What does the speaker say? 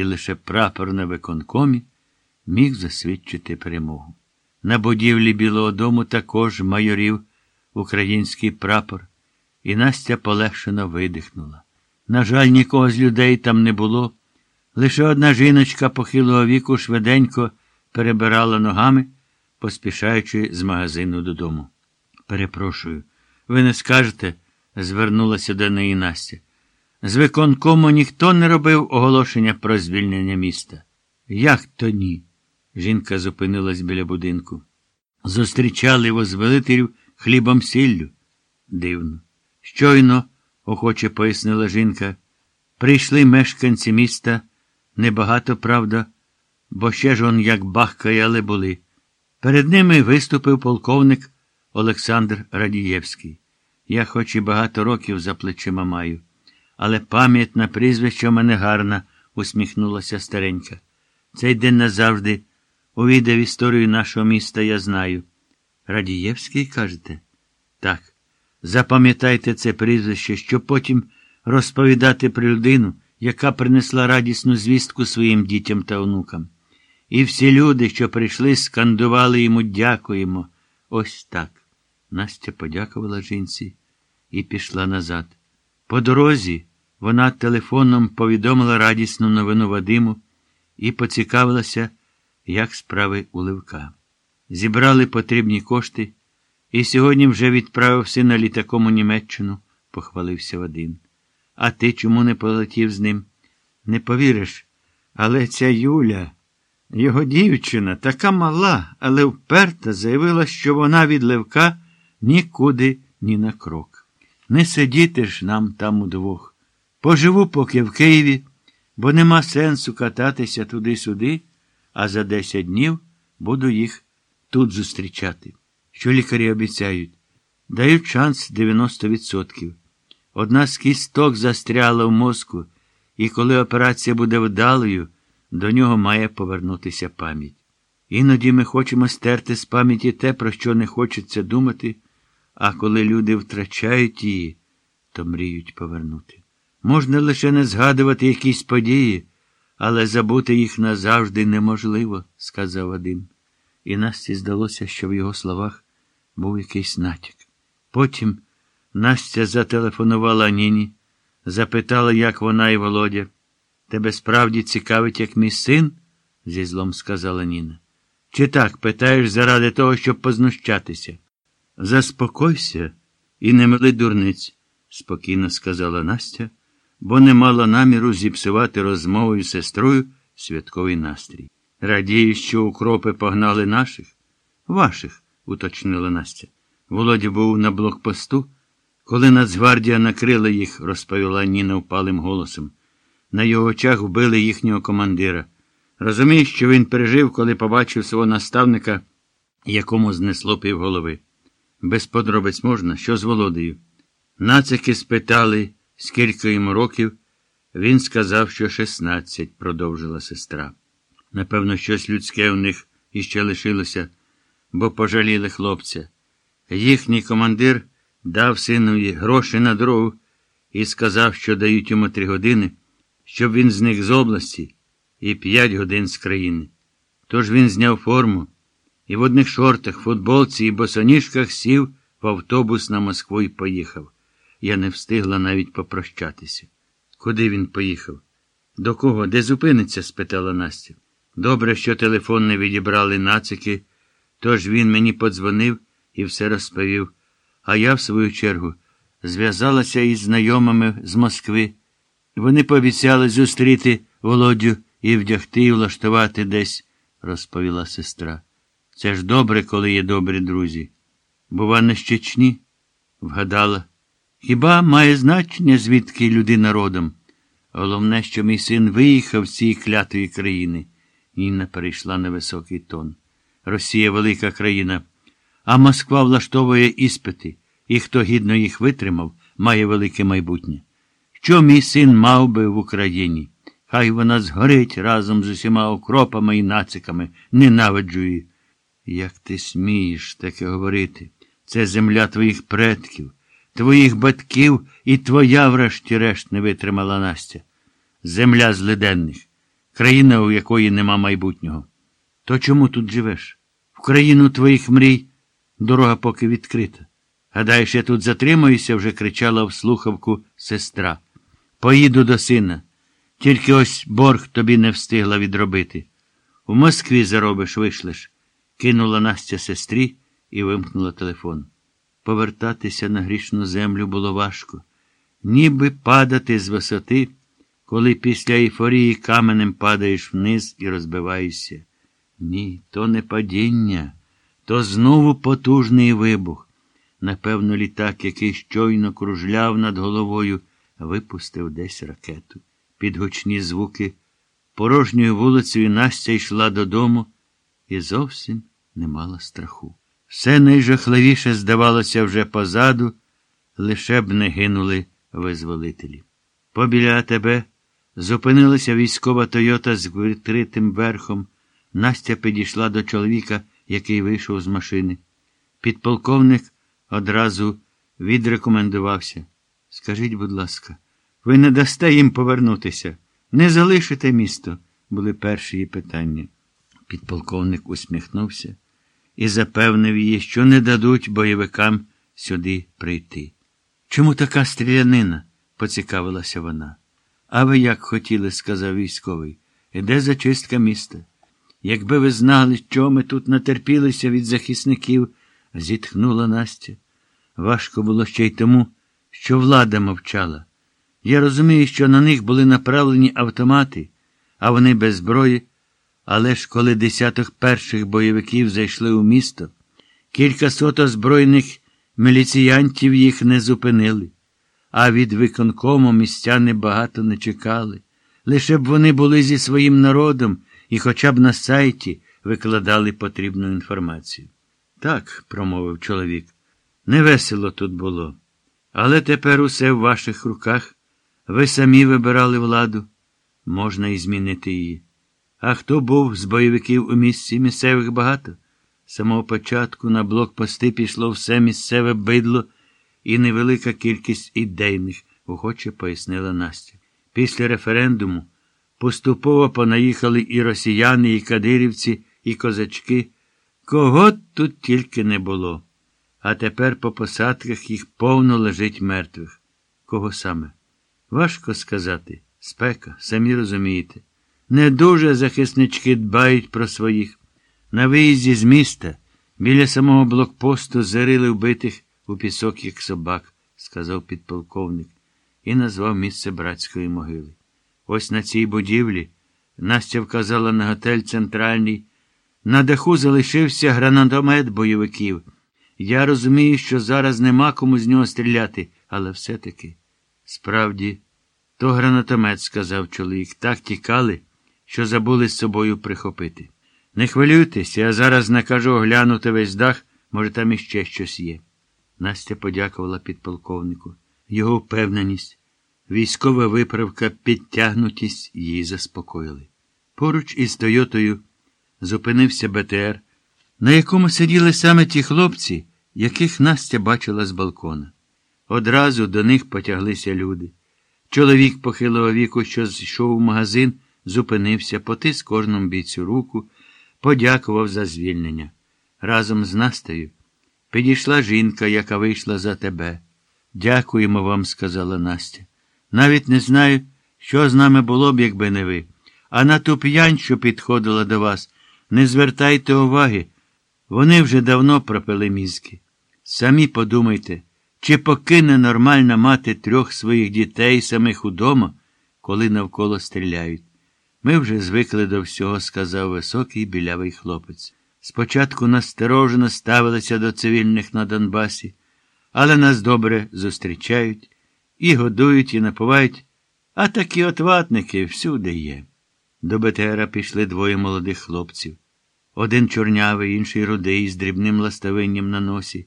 і лише прапор на виконкомі міг засвідчити перемогу. На будівлі Білого дому також майорів український прапор, і Настя полегшено видихнула. На жаль, нікого з людей там не було. Лише одна жіночка похилого віку швиденько перебирала ногами, поспішаючи з магазину додому. Перепрошую, ви не скажете, звернулася до неї Настя. З виконкому ніхто не робив оголошення про звільнення міста. Як то ні? Жінка зупинилась біля будинку. Зустрічали возвелителів хлібом сіллю. Дивно. Щойно, охоче пояснила жінка, прийшли мешканці міста, небагато, правда, бо ще ж он як бахкає, але були. Перед ними виступив полковник Олександр Радієвський. Я хоч і багато років за плечима маю, але пам'ять на прізвище в мене гарна, усміхнулася старенька. Цей день назавжди увійде в історію нашого міста, я знаю. Радієвський, кажете? Так. Запам'ятайте це прізвище, щоб потім розповідати про людину, яка принесла радісну звістку своїм дітям та онукам. І всі люди, що прийшли, скандували йому дякуємо. Ось так. Настя подякувала жінці і пішла назад. По дорозі вона телефоном повідомила радісну новину Вадиму і поцікавилася, як справи у Левка. Зібрали потрібні кошти, і сьогодні вже відправив сина літаком у Німеччину, похвалився Вадим. А ти чому не полетів з ним? Не повіриш, але ця Юля, його дівчина, така мала, але вперта заявила, що вона від Левка нікуди ні на крок. Не сидіти ж нам там удвох. Поживу поки в Києві, бо нема сенсу кататися туди-сюди, а за десять днів буду їх тут зустрічати. Що лікарі обіцяють? Дають шанс 90%. Одна з кісток застряла в мозку, і коли операція буде вдалою, до нього має повернутися пам'ять. Іноді ми хочемо стерти з пам'яті те, про що не хочеться думати, а коли люди втрачають її, то мріють повернути. Можна лише не згадувати якісь події, але забути їх назавжди неможливо, сказав Вадим. І Насті здалося, що в його словах був якийсь натяк. Потім Настя зателефонувала Ніні, запитала, як вона і Володя. Тебе справді цікавить, як мій син? зі злом сказала Ніна. Чи так питаєш заради того, щоб познущатися? Заспокойся і не мили дурниць, спокійно сказала Настя, бо не мала наміру зіпсувати розмовою з сестрою святковий настрій. Радію, що укропи погнали наших? Ваших, уточнила Настя. Володя був на блокпосту. Коли Нацгвардія накрила їх, розповіла Ніна впалим голосом. На його очах вбили їхнього командира. Розумієш, що він пережив, коли побачив свого наставника, якому знесло півголови. Без подробиць можна, що з Володею. Нацики спитали, скільки йому років. Він сказав, що шістнадцять, продовжила сестра. Напевно, щось людське у них іще лишилося, бо пожаліли хлопця. Їхній командир дав синові гроші на дорогу і сказав, що дають йому три години, щоб він зник з області і п'ять годин з країни. Тож він зняв форму і в одних шортах, футболці і босоніжках сів в автобус на Москву і поїхав. Я не встигла навіть попрощатися. Куди він поїхав? До кого? Де зупиниться? спитала Настя. Добре, що телефон не відібрали нацики, тож він мені подзвонив і все розповів. А я, в свою чергу, зв'язалася із знайомими з Москви. Вони пообіцяли зустріти Володю і вдягти і влаштувати десь, розповіла сестра. Це ж добре, коли є добрі друзі. Бува, з Чечні? Вгадала. Хіба має значення, звідки людина родом? Головне, що мій син виїхав з цієї клятої країни. Інна перейшла на високий тон. Росія велика країна, а Москва влаштовує іспити, і хто гідно їх витримав, має велике майбутнє. Що мій син мав би в Україні? Хай вона згорить разом з усіма окропами і нациками, ненавиджу її. Як ти смієш таке говорити? Це земля твоїх предків, твоїх батьків і твоя, врешті-решт, не витримала Настя. Земля злиденних. країна, у якої нема майбутнього. То чому тут живеш? В країну твоїх мрій дорога поки відкрита. Гадаєш, я тут затримаюся, вже кричала в слухавку сестра. Поїду до сина. Тільки ось борг тобі не встигла відробити. У Москві заробиш, вишлеш, кинула Настя сестрі і вимкнула телефон. Повертатися на грішну землю було важко, ніби падати з висоти, коли після ейфорії каменем падаєш вниз і розбиваєшся. Ні, то не падіння, то знову потужний вибух. Напевно, літак, який щойно кружляв над головою, випустив десь ракету. Під гучні звуки порожньою вулицею Настя йшла додому і зовсім не мала страху. Все найжахливіше здавалося вже позаду, лише б не гинули визволителі. Побіля тебе зупинилася військова Тойота з відкритим верхом. Настя підійшла до чоловіка, який вийшов з машини. Підполковник одразу відрекомендувався. Скажіть, будь ласка, ви не дасте їм повернутися, не залишите місто, були перші її питання. Підполковник усміхнувся і запевнив її, що не дадуть бойовикам сюди прийти. Чому така стрілянина? поцікавилася вона. А ви як хотіли, сказав військовий. Іде зачистка міста. Якби ви знали, що ми тут натерпілися від захисників, зітхнула Настя. Важко було ще й тому, що влада мовчала. Я розумію, що на них були направлені автомати, а вони без зброї. Але ж коли десяток перших бойовиків зайшли у місто, кілька сот озброєних міліціянтів їх не зупинили, а від виконкому містяни багато не чекали. Лише б вони були зі своїм народом і хоча б на сайті викладали потрібну інформацію. Так, промовив чоловік, невесело тут було. Але тепер усе в ваших руках. Ви самі вибирали владу, можна і змінити її. А хто був з бойовиків у місці місцевих багато? З самого початку на блокпости пішло все місцеве бидло і невелика кількість ідейних, охоче пояснила Настя. Після референдуму поступово понаїхали і росіяни, і кадирівці, і козачки. Кого тут тільки не було. А тепер по посадках їх повно лежить мертвих. Кого саме? Важко сказати. Спека, самі розумієте. Не дуже захиснички дбають про своїх. На виїзді з міста біля самого блокпосту зарили вбитих у пісок, як собак, сказав підполковник, і назвав місце братської могили. Ось на цій будівлі Настя вказала на готель центральний. На даху залишився гранатомет бойовиків. Я розумію, що зараз нема кому з нього стріляти, але все-таки. Справді, то гранатомет, сказав чоловік, так тікали, що забули з собою прихопити. Не хвилюйтесь, я зараз накажу оглянути весь дах, може, там іще щось є. Настя подякувала підполковнику. Його впевненість, військова виправка, підтягнутість її заспокоїли. Поруч із Тойотою зупинився БТР, на якому сиділи саме ті хлопці, яких Настя бачила з балкона. Одразу до них потяглися люди. Чоловік похилого віку, що зійшов у магазин, зупинився, потис кожному бійцю руку, подякував за звільнення. Разом з Настею підійшла жінка, яка вийшла за тебе. Дякуємо вам, сказала Настя. Навіть не знаю, що з нами було б, якби не ви. А на ту п'янь, що підходила до вас, не звертайте уваги. Вони вже давно пропили мізки. Самі подумайте, чи покине нормальна мати трьох своїх дітей самих удома, коли навколо стріляють. Ми вже звикли до всього, сказав високий білявий хлопець. Спочатку насторожено ставилися до цивільних на Донбасі, але нас добре зустрічають і годують, і напувають, а такі отватники всюди є. До БТРа пішли двоє молодих хлопців. Один чорнявий, інший рудий, з дрібним ластавинням на носі.